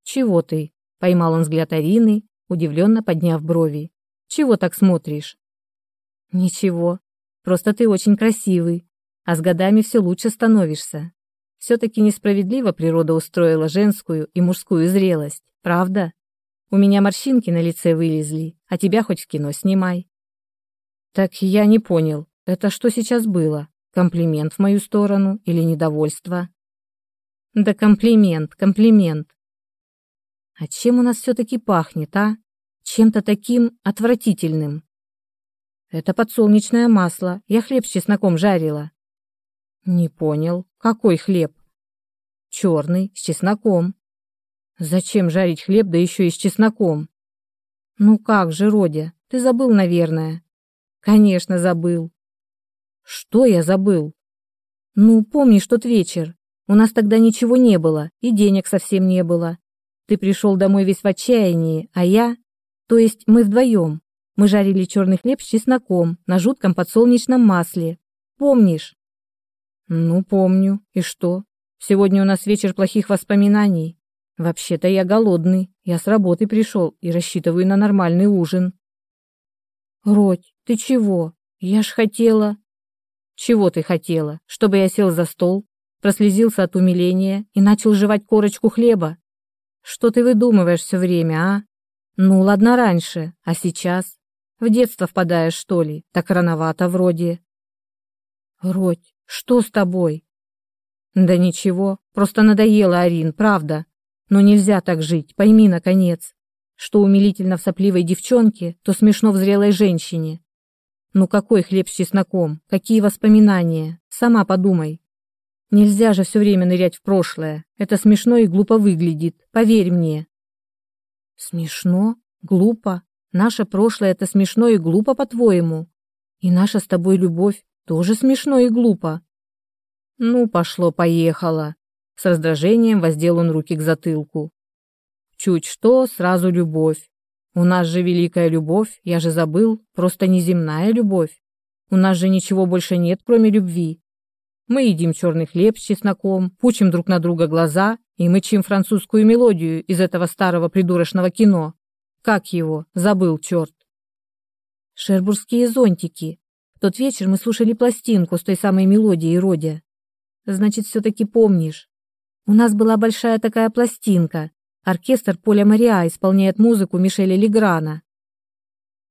«Чего ты?» — поймал он взгляд Арины, удивленно подняв брови. «Чего так смотришь?» «Ничего. Просто ты очень красивый а с годами все лучше становишься. Все-таки несправедливо природа устроила женскую и мужскую зрелость, правда? У меня морщинки на лице вылезли, а тебя хоть в кино снимай. Так я не понял, это что сейчас было? Комплимент в мою сторону или недовольство? Да комплимент, комплимент. А чем у нас все-таки пахнет, а? Чем-то таким отвратительным. Это подсолнечное масло, я хлеб с чесноком жарила. Не понял, какой хлеб? Черный, с чесноком. Зачем жарить хлеб, да еще и с чесноком? Ну как же, Родя, ты забыл, наверное. Конечно, забыл. Что я забыл? Ну, помнишь тот вечер? У нас тогда ничего не было, и денег совсем не было. Ты пришел домой весь в отчаянии, а я... То есть мы вдвоем. Мы жарили черный хлеб с чесноком на жутком подсолнечном масле. Помнишь? Ну, помню. И что? Сегодня у нас вечер плохих воспоминаний. Вообще-то я голодный. Я с работы пришел и рассчитываю на нормальный ужин. Родь, ты чего? Я ж хотела... Чего ты хотела? Чтобы я сел за стол, прослезился от умиления и начал жевать корочку хлеба? Что ты выдумываешь все время, а? Ну, ладно раньше, а сейчас? В детство впадаешь, что ли? Так рановато вроде. Родь, что с тобой? Да ничего, просто надоело, Арин, правда. Но нельзя так жить, пойми, наконец. Что умилительно в сопливой девчонке, то смешно в зрелой женщине. Ну какой хлеб с чесноком? Какие воспоминания? Сама подумай. Нельзя же все время нырять в прошлое. Это смешно и глупо выглядит, поверь мне. Смешно? Глупо? Наше прошлое это смешно и глупо, по-твоему? И наша с тобой любовь тоже смешно и глупо. Ну, пошло-поехало. С раздражением воздел он руки к затылку. Чуть что, сразу любовь. У нас же великая любовь, я же забыл, просто неземная любовь. У нас же ничего больше нет, кроме любви. Мы едим черный хлеб с чесноком, пучим друг на друга глаза и мычим французскую мелодию из этого старого придурочного кино. Как его? Забыл, черт. Шербургские зонтики. В тот вечер мы слушали пластинку с той самой мелодией Родя. Значит, все-таки помнишь. У нас была большая такая пластинка, Оркестр Поля Мариа исполняет музыку Мишеля Леграна.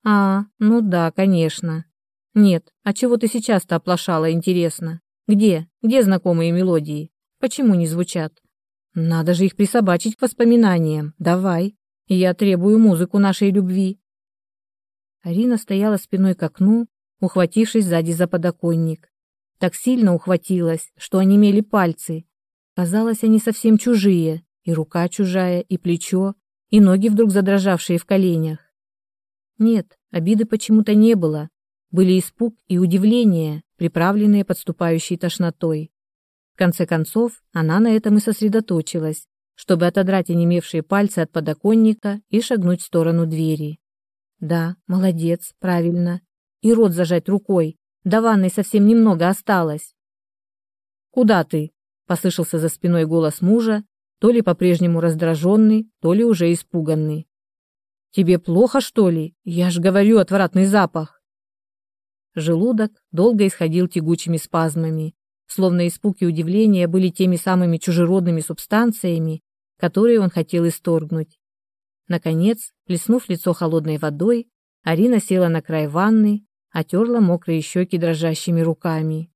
А, ну да, конечно. Нет, а чего ты сейчас-то оплошала, интересно? Где? Где знакомые мелодии? Почему не звучат? Надо же их присобачить к воспоминаниям. Давай. Я требую музыку нашей любви. Арина стояла спиной к окну, ухватившись сзади за подоконник. Так сильно ухватилась, что онемели пальцы. Казалось, они совсем чужие, и рука чужая, и плечо, и ноги вдруг задрожавшие в коленях. Нет, обиды почему-то не было. Были испуг и удивление, приправленные подступающей тошнотой. В конце концов, она на этом и сосредоточилась, чтобы отодрать онемевшие пальцы от подоконника и шагнуть в сторону двери. Да, молодец, правильно. И рот зажать рукой. До ванной совсем немного осталось. «Куда ты?» — послышался за спиной голос мужа, то ли по-прежнему раздраженный, то ли уже испуганный. «Тебе плохо, что ли? Я ж говорю, отвратный запах!» Желудок долго исходил тягучими спазмами, словно испуг и удивление были теми самыми чужеродными субстанциями, которые он хотел исторгнуть. Наконец, плеснув лицо холодной водой, Арина села на край ванны, отерла мокрые щеки дрожащими руками.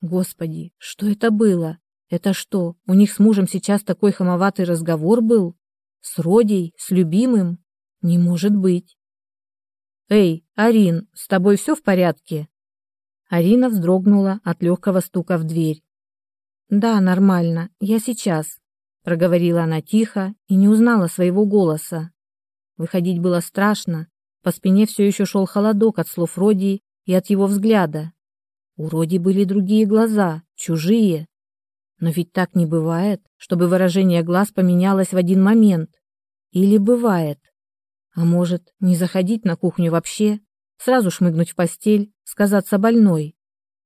Господи, что это было? Это что, у них с мужем сейчас такой хамоватый разговор был? С Родей, с любимым? Не может быть. Эй, Арин, с тобой все в порядке? Арина вздрогнула от легкого стука в дверь. Да, нормально, я сейчас, проговорила она тихо и не узнала своего голоса. Выходить было страшно, по спине все еще шел холодок от слов Роди и от его взгляда. У Роди были другие глаза, чужие, но ведь так не бывает, чтобы выражение глаз поменялось в один момент. Или бывает. А может, не заходить на кухню вообще, сразу шмыгнуть в постель, сказаться больной,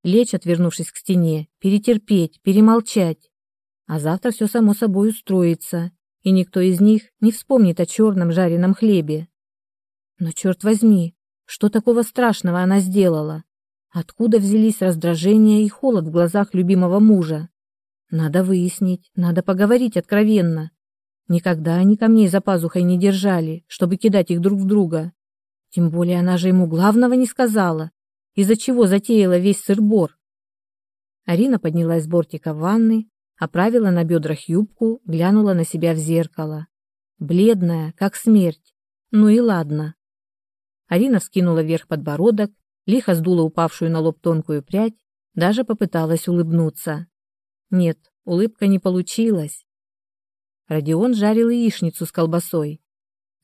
лечь, отвернувшись к стене, перетерпеть, перемолчать. А завтра все само собой устроится, и никто из них не вспомнит о черном жареном хлебе. Но черт возьми, что такого страшного она сделала? Откуда взялись раздражение и холод в глазах любимого мужа? Надо выяснить, надо поговорить откровенно. Никогда они камней за пазухой не держали, чтобы кидать их друг в друга. Тем более она же ему главного не сказала, из-за чего затеяла весь сыр-бор. Арина поднялась с бортика ванны, оправила на бедрах юбку, глянула на себя в зеркало. Бледная, как смерть. Ну и ладно. Арина вскинула вверх подбородок, лихо сдула упавшую на лоб тонкую прядь, даже попыталась улыбнуться. Нет, улыбка не получилась. Родион жарил яичницу с колбасой.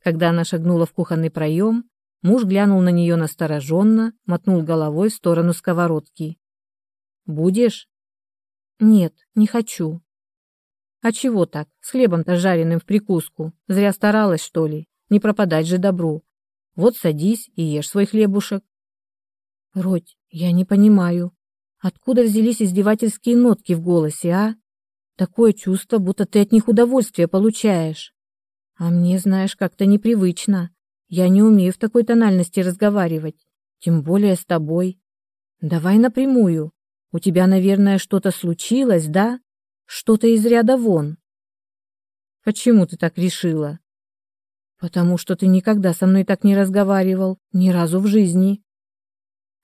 Когда она шагнула в кухонный проем, муж глянул на нее настороженно, мотнул головой в сторону сковородки. «Будешь?» «Нет, не хочу». «А чего так? С хлебом-то жареным в прикуску. Зря старалась, что ли? Не пропадать же добру. Вот садись и ешь свой хлебушек». «Родь, я не понимаю. Откуда взялись издевательские нотки в голосе, а? Такое чувство, будто ты от них удовольствие получаешь. А мне, знаешь, как-то непривычно. Я не умею в такой тональности разговаривать. Тем более с тобой. Давай напрямую. У тебя, наверное, что-то случилось, да? Что-то из ряда вон. Почему ты так решила? Потому что ты никогда со мной так не разговаривал, ни разу в жизни.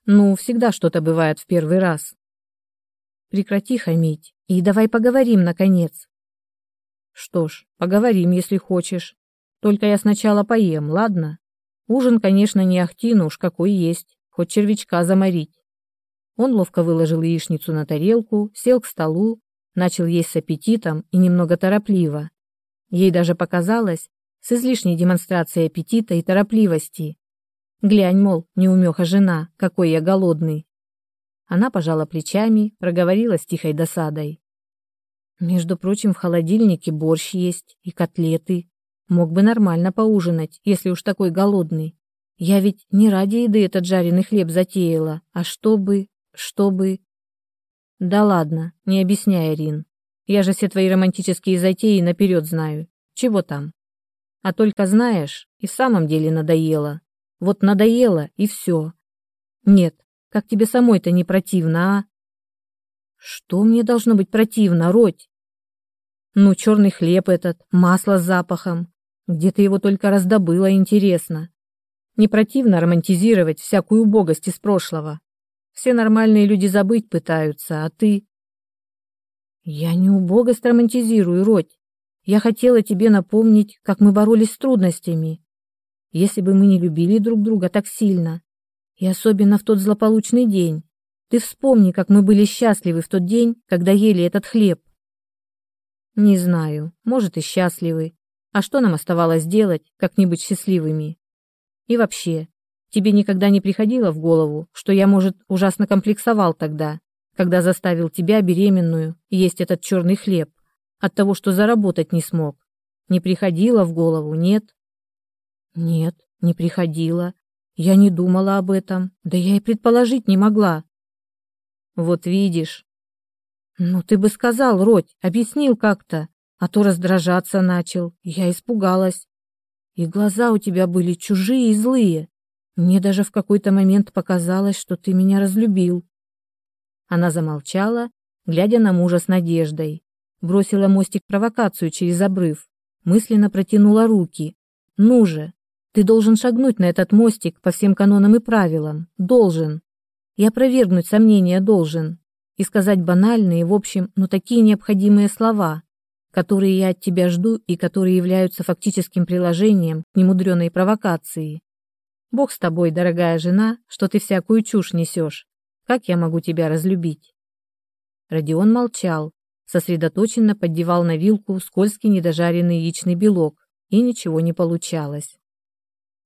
Ну, всегда что-то бывает в первый раз. Прекрати хамить и давай поговорим, наконец. Что ж, поговорим, если хочешь. Только я сначала поем, ладно? Ужин, конечно, не ахти, но уж какой есть, хоть червячка заморить. Он ловко выложил яичницу на тарелку, сел к столу, начал есть с аппетитом и немного торопливо. Ей даже показалось, с излишней демонстрацией аппетита и торопливости. Глянь, мол, неумеха жена, какой я голодный. Она пожала плечами, проговорила с тихой досадой. Между прочим, в холодильнике борщ есть и котлеты. Мог бы нормально поужинать, если уж такой голодный. Я ведь не ради еды этот жареный хлеб затеяла, а чтобы... чтобы... Да ладно, не объясняй, Рин. Я же все твои романтические затеи наперед знаю. Чего там? А только знаешь, и в самом деле надоело. Вот надоело, и все. Нет, как тебе самой-то не противно, а? Что мне должно быть противно, Родь? Ну, черный хлеб этот, масло с запахом. Где ты его только раздобыла, интересно. Не противно романтизировать всякую убогость из прошлого. Все нормальные люди забыть пытаются, а ты... Я не убогость романтизирую, Родь. Я хотела тебе напомнить, как мы боролись с трудностями. Если бы мы не любили друг друга так сильно, и особенно в тот злополучный день, ты вспомни, как мы были счастливы в тот день, когда ели этот хлеб. Не знаю, может и счастливы. А что нам оставалось делать, как не быть счастливыми? И вообще, тебе никогда не приходило в голову, что я, может, ужасно комплексовал тогда, когда заставил тебя, беременную, есть этот черный хлеб, от того, что заработать не смог? Не приходило в голову, нет? Нет, не приходило. Я не думала об этом, да я и предположить не могла. Вот видишь, «Ну ты бы сказал, Родь, объяснил как-то, а то раздражаться начал, я испугалась. И глаза у тебя были чужие и злые. Мне даже в какой-то момент показалось, что ты меня разлюбил». Она замолчала, глядя на мужа с надеждой. Бросила мостик провокацию через обрыв, мысленно протянула руки. «Ну же, ты должен шагнуть на этот мостик по всем канонам и правилам. Должен. И опровергнуть сомнения должен и сказать банальные, в общем, но такие необходимые слова, которые я от тебя жду и которые являются фактическим приложением к немудреной провокации. Бог с тобой, дорогая жена, что ты всякую чушь несешь. Как я могу тебя разлюбить?» Родион молчал, сосредоточенно поддевал на вилку скользкий недожаренный яичный белок, и ничего не получалось.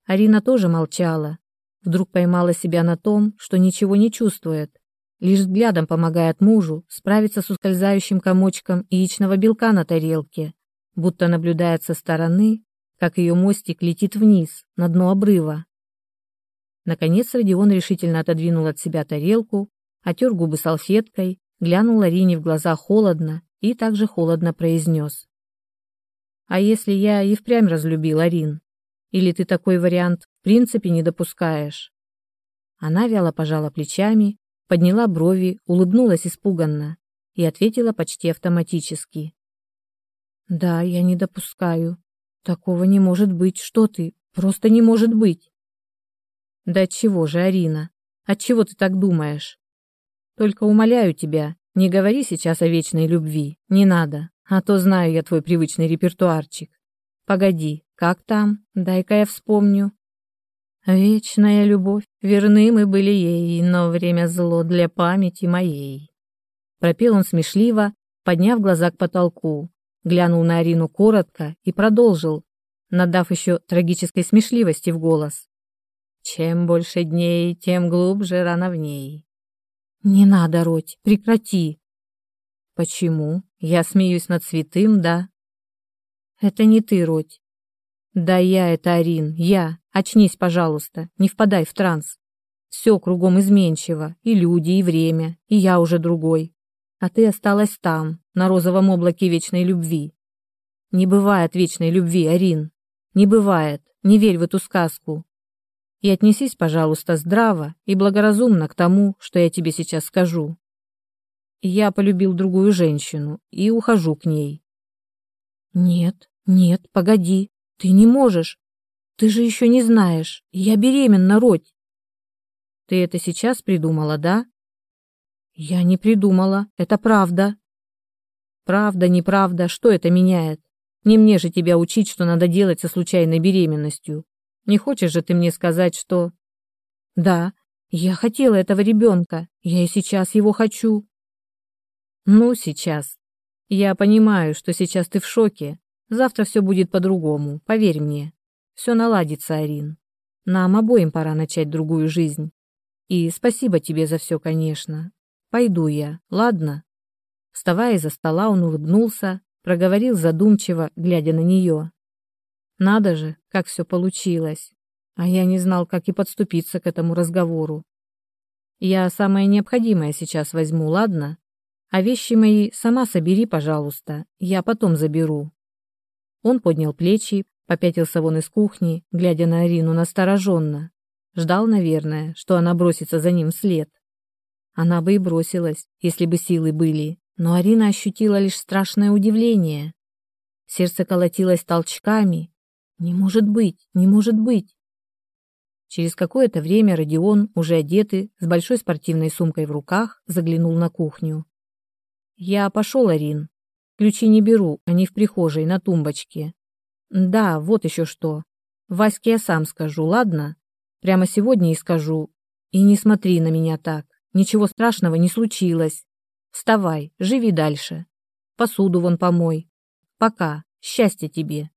Арина тоже молчала, вдруг поймала себя на том, что ничего не чувствует, лишь взглядом помогает мужу справиться с ускользающим комочком яичного белка на тарелке, будто наблюдает со стороны, как ее мостик летит вниз, на дно обрыва. Наконец Родион решительно отодвинул от себя тарелку, отер губы салфеткой, глянул Арине в глаза холодно и также холодно произнес. «А если я и впрямь разлюбил Арин? Или ты такой вариант в принципе не допускаешь?» Она вяло пожала плечами подняла брови, улыбнулась испуганно и ответила почти автоматически. «Да, я не допускаю. Такого не может быть. Что ты? Просто не может быть». «Да чего же, Арина? Отчего ты так думаешь? Только умоляю тебя, не говори сейчас о вечной любви. Не надо, а то знаю я твой привычный репертуарчик. Погоди, как там? Дай-ка я вспомню. Вечная любовь, верны мы были ей, но время зло для памяти моей. Пропел он смешливо, подняв глаза к потолку, глянул на Арину коротко и продолжил, надав еще трагической смешливости в голос. Чем больше дней, тем глубже рана в ней. Не надо, Роть, прекрати. Почему? Я смеюсь над святым, да? Это не ты, Роть. Да я это, Арин, я. Очнись, пожалуйста, не впадай в транс. Все кругом изменчиво, и люди, и время, и я уже другой. А ты осталась там, на розовом облаке вечной любви. Не бывает вечной любви, Арин. Не бывает, не верь в эту сказку. И отнесись, пожалуйста, здраво и благоразумно к тому, что я тебе сейчас скажу. Я полюбил другую женщину и ухожу к ней. Нет, нет, погоди, ты не можешь. Ты же еще не знаешь. Я беременна, Родь. Ты это сейчас придумала, да? Я не придумала, это правда. Правда, неправда, что это меняет? Не мне же тебя учить, что надо делать со случайной беременностью. Не хочешь же ты мне сказать, что... Да, я хотела этого ребенка, я и сейчас его хочу. Ну, сейчас. Я понимаю, что сейчас ты в шоке. Завтра все будет по-другому, поверь мне. Все наладится, Арин. Нам обоим пора начать другую жизнь. И спасибо тебе за все, конечно. Пойду я, ладно?» Вставая из-за стола, он улыбнулся, проговорил задумчиво, глядя на нее. «Надо же, как все получилось. А я не знал, как и подступиться к этому разговору. Я самое необходимое сейчас возьму, ладно? А вещи мои сама собери, пожалуйста, я потом заберу». Он поднял плечи, попятился вон из кухни, глядя на Арину настороженно. Ждал, наверное, что она бросится за ним вслед. Она бы и бросилась, если бы силы были, но Арина ощутила лишь страшное удивление. Сердце колотилось толчками. Не может быть, не может быть. Через какое-то время Родион, уже одетый, с большой спортивной сумкой в руках, заглянул на кухню. «Я пошел, Арин. Ключи не беру, они в прихожей, на тумбочке. Да, вот еще что. Ваське я сам скажу, ладно? Прямо сегодня и скажу. И не смотри на меня так. Ничего страшного не случилось. Вставай, живи дальше. Посуду вон помой. Пока. Счастья тебе.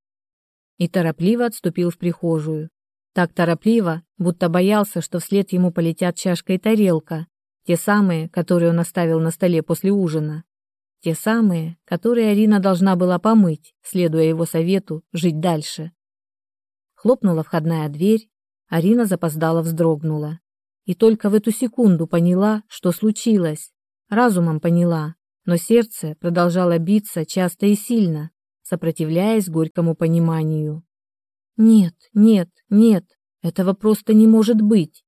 И торопливо отступил в прихожую. Так торопливо, будто боялся, что вслед ему полетят чашка и тарелка. Те самые, которые он оставил на столе после ужина. Те самые, которые Арина должна была помыть, следуя его совету жить дальше. Хлопнула входная дверь, Арина запоздала вздрогнула. И только в эту секунду поняла, что случилось. Разумом поняла, но сердце продолжало биться часто и сильно, сопротивляясь горькому пониманию. Нет, нет, нет, этого просто не может быть.